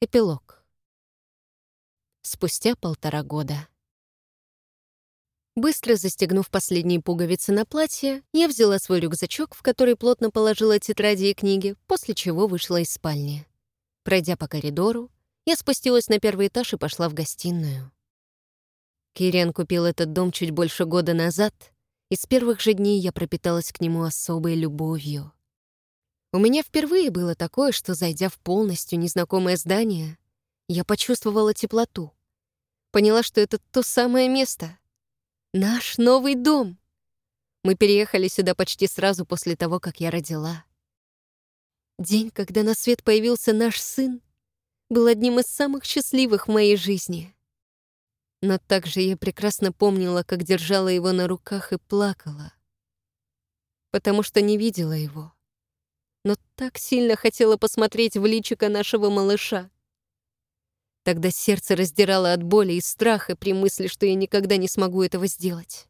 Эпилог. Спустя полтора года. Быстро застегнув последние пуговицы на платье, я взяла свой рюкзачок, в который плотно положила тетради и книги, после чего вышла из спальни. Пройдя по коридору, я спустилась на первый этаж и пошла в гостиную. Кириан купил этот дом чуть больше года назад, и с первых же дней я пропиталась к нему особой любовью. У меня впервые было такое, что, зайдя в полностью незнакомое здание, я почувствовала теплоту. Поняла, что это то самое место. Наш новый дом. Мы переехали сюда почти сразу после того, как я родила. День, когда на свет появился наш сын, был одним из самых счастливых в моей жизни. Но также я прекрасно помнила, как держала его на руках и плакала, потому что не видела его. Но так сильно хотела посмотреть в личико нашего малыша. Тогда сердце раздирало от боли и страха при мысли, что я никогда не смогу этого сделать.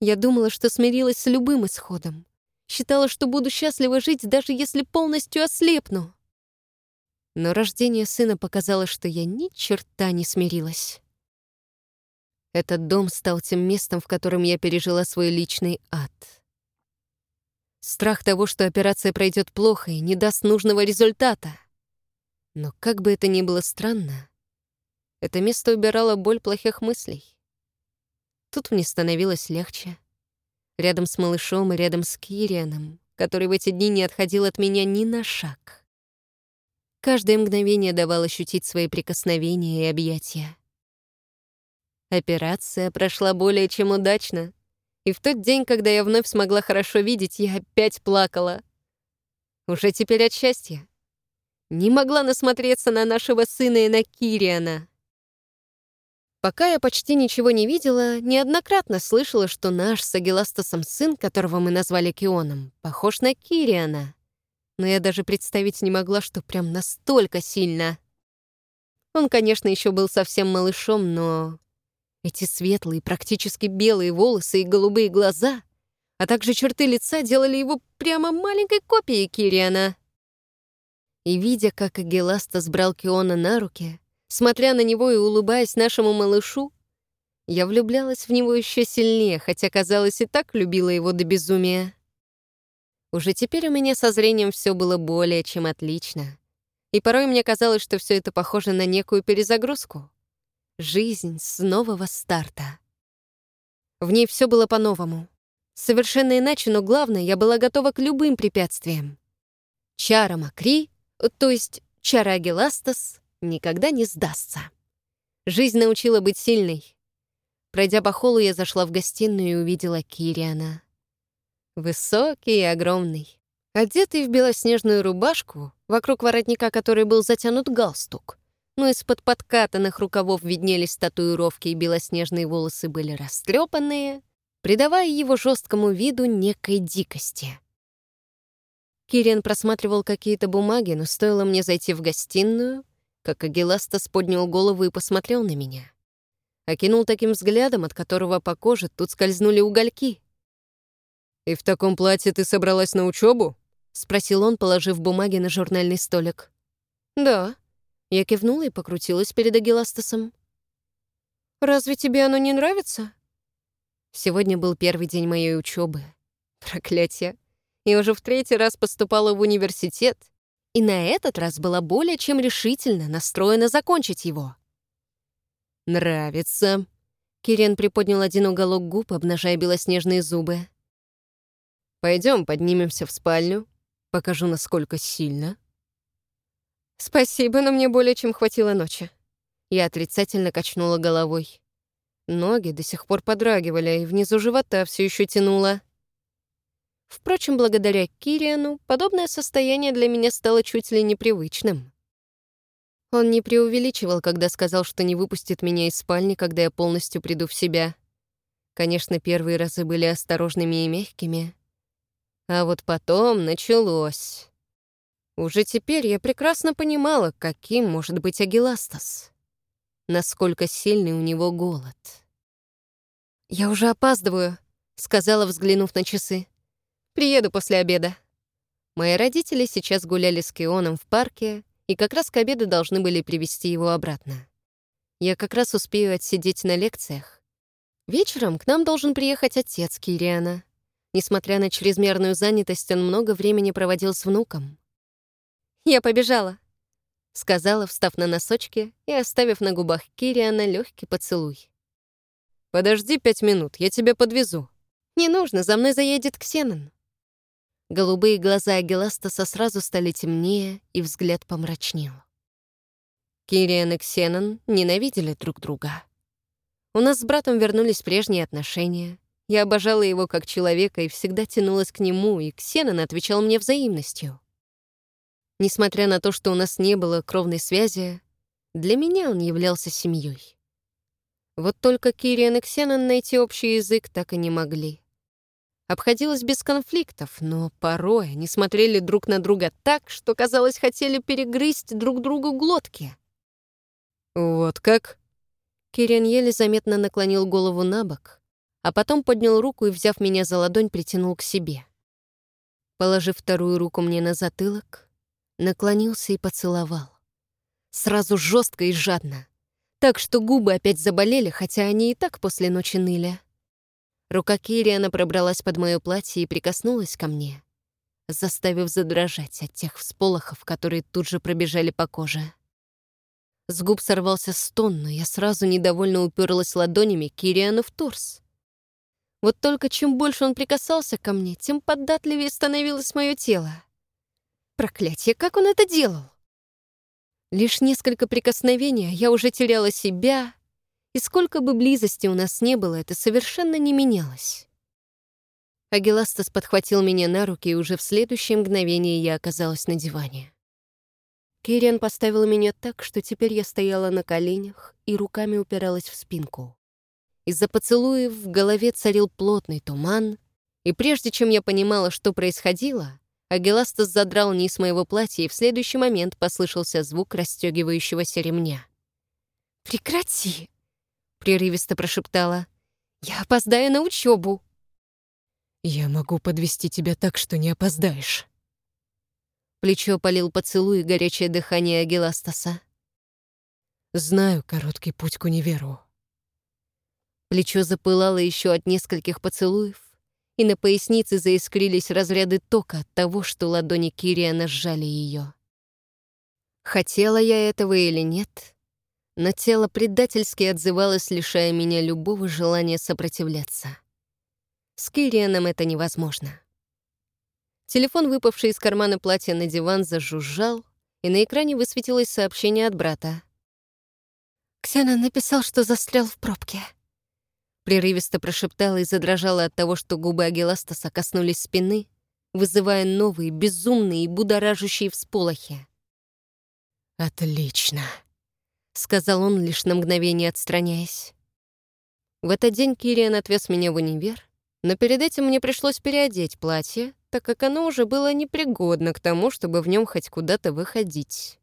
Я думала, что смирилась с любым исходом. Считала, что буду счастлива жить, даже если полностью ослепну. Но рождение сына показало, что я ни черта не смирилась. Этот дом стал тем местом, в котором я пережила свой личный ад. Страх того, что операция пройдет плохо и не даст нужного результата. Но как бы это ни было странно, это место убирало боль плохих мыслей. Тут мне становилось легче. Рядом с малышом и рядом с Кирианом, который в эти дни не отходил от меня ни на шаг. Каждое мгновение давало ощутить свои прикосновения и объятия. Операция прошла более чем удачно, и в тот день, когда я вновь смогла хорошо видеть, я опять плакала. Уже теперь от счастья. Не могла насмотреться на нашего сына и на Кириана. Пока я почти ничего не видела, неоднократно слышала, что наш с Агиластасом сын, которого мы назвали Кионом, похож на Кириана. Но я даже представить не могла, что прям настолько сильно. Он, конечно, еще был совсем малышом, но эти светлые, практически белые волосы и голубые глаза, а также черты лица делали его прямо маленькой копией Кириана. И видя, как Агеластас брал Киона на руки, смотря на него и улыбаясь нашему малышу, я влюблялась в него еще сильнее, хотя, казалось, и так любила его до безумия. Уже теперь у меня со зрением все было более чем отлично. И порой мне казалось, что все это похоже на некую перезагрузку. Жизнь с нового старта. В ней все было по-новому. Совершенно иначе, но главное, я была готова к любым препятствиям. Чара Макри, то есть Чара Агеластас, никогда не сдастся. Жизнь научила быть сильной. Пройдя по холлу, я зашла в гостиную и увидела Кириана. Высокий и огромный. Одетый в белоснежную рубашку, вокруг воротника которой был затянут галстук но из-под подкатанных рукавов виднелись татуировки и белоснежные волосы были растрепанные, придавая его жесткому виду некой дикости. Кириан просматривал какие-то бумаги, но стоило мне зайти в гостиную, как Агиластас поднял голову и посмотрел на меня. Окинул таким взглядом, от которого по коже тут скользнули угольки. «И в таком платье ты собралась на учебу? спросил он, положив бумаги на журнальный столик. «Да», я кивнула и покрутилась перед Агиластасом. «Разве тебе оно не нравится?» Сегодня был первый день моей учебы. Проклятие. Я уже в третий раз поступала в университет, и на этот раз была более чем решительно настроена закончить его. «Нравится». Кирен приподнял один уголок губ, обнажая белоснежные зубы. Пойдем, поднимемся в спальню. Покажу, насколько сильно. «Спасибо, но мне более чем хватило ночи». Я отрицательно качнула головой. Ноги до сих пор подрагивали, и внизу живота все еще тянуло. Впрочем, благодаря Кириану, подобное состояние для меня стало чуть ли непривычным. Он не преувеличивал, когда сказал, что не выпустит меня из спальни, когда я полностью приду в себя. Конечно, первые разы были осторожными и мягкими. А вот потом началось. Уже теперь я прекрасно понимала, каким может быть Агиластас. Насколько сильный у него голод. «Я уже опаздываю», — сказала, взглянув на часы. «Приеду после обеда». Мои родители сейчас гуляли с Кионом в парке, и как раз к обеду должны были привести его обратно. Я как раз успею отсидеть на лекциях. Вечером к нам должен приехать отец Кириана. Несмотря на чрезмерную занятость, он много времени проводил с внуком. «Я побежала», — сказала, встав на носочки и оставив на губах Кириана легкий поцелуй. «Подожди пять минут, я тебя подвезу». «Не нужно, за мной заедет Ксенон». Голубые глаза Агиластаса сразу стали темнее, и взгляд помрачнел. Кириан и Ксенон ненавидели друг друга. У нас с братом вернулись прежние отношения. Я обожала его как человека и всегда тянулась к нему, и Ксенон отвечал мне взаимностью. Несмотря на то, что у нас не было кровной связи, для меня он являлся семьей. Вот только Кириан и Ксенон найти общий язык так и не могли. Обходилось без конфликтов, но порой они смотрели друг на друга так, что, казалось, хотели перегрызть друг другу глотки. «Вот как?» Кириан еле заметно наклонил голову на бок, а потом поднял руку и, взяв меня за ладонь, притянул к себе. Положив вторую руку мне на затылок, наклонился и поцеловал. Сразу жестко и жадно, так что губы опять заболели, хотя они и так после ночи ныли. Рука Кириана пробралась под мое платье и прикоснулась ко мне, заставив задрожать от тех всполохов, которые тут же пробежали по коже. С губ сорвался стон, но я сразу недовольно уперлась ладонями Кириану в торс. Вот только чем больше он прикасался ко мне, тем податливее становилось мое тело. Проклятие, как он это делал? Лишь несколько прикосновений, а я уже теряла себя, и сколько бы близости у нас не было, это совершенно не менялось. Агиластас подхватил меня на руки, и уже в следующее мгновение я оказалась на диване. Кириан поставил меня так, что теперь я стояла на коленях и руками упиралась в спинку. Из-за поцелуев в голове царил плотный туман, и прежде чем я понимала, что происходило, Агиластас задрал низ моего платья, и в следующий момент послышался звук расстегивающегося ремня. «Прекрати!» — прерывисто прошептала. «Я опоздаю на учебу. «Я могу подвести тебя так, что не опоздаешь». Плечо полил поцелуй и горячее дыхание Агиластаса. «Знаю короткий путь к универу». Плечо запылало еще от нескольких поцелуев, и на пояснице заискрились разряды тока от того, что ладони Кириана сжали ее. Хотела я этого или нет, но тело предательски отзывалось, лишая меня любого желания сопротивляться. С Кирианом это невозможно. Телефон, выпавший из кармана платья на диван, зажужжал, и на экране высветилось сообщение от брата. «Ксена написал, что застрял в пробке». Прерывисто прошептала и задрожала от того, что губы Агиластаса коснулись спины, вызывая новые, безумные и будоражащие всполохи. «Отлично», — сказал он, лишь на мгновение отстраняясь. В этот день Кириан отвез меня в универ, но перед этим мне пришлось переодеть платье, так как оно уже было непригодно к тому, чтобы в нем хоть куда-то выходить.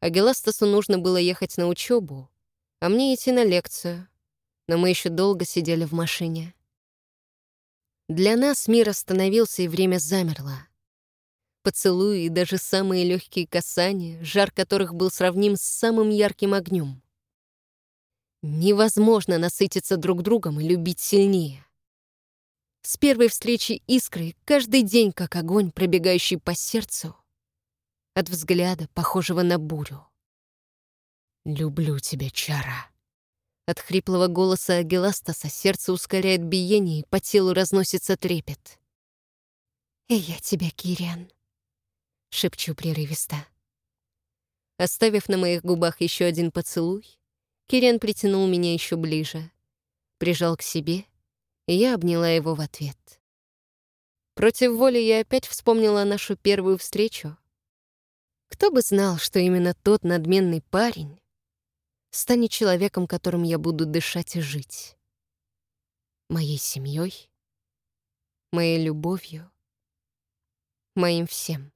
А Геластасу нужно было ехать на учебу, а мне идти на лекцию, но мы еще долго сидели в машине. Для нас мир остановился и время замерло. Поцелуи и даже самые легкие касания, жар которых был сравним с самым ярким огнем. Невозможно насытиться друг другом и любить сильнее. С первой встречи искры каждый день как огонь, пробегающий по сердцу, от взгляда, похожего на бурю. «Люблю тебя, Чара». От хриплого голоса Агиластаса сердце ускоряет биение, по телу разносится трепет. «И я тебя, Кириан», шепчу прерывисто. Оставив на моих губах еще один поцелуй, Кириан притянул меня еще ближе, прижал к себе, и я обняла его в ответ. Против воли я опять вспомнила нашу первую встречу. Кто бы знал, что именно тот надменный парень станет человеком, которым я буду дышать и жить. Моей семьей, моей любовью, моим всем.